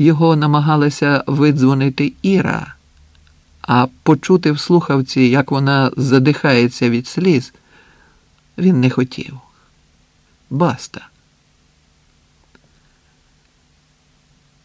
його намагалася видзвонити Іра, а почути в слухавці, як вона задихається від сліз, він не хотів. Баста.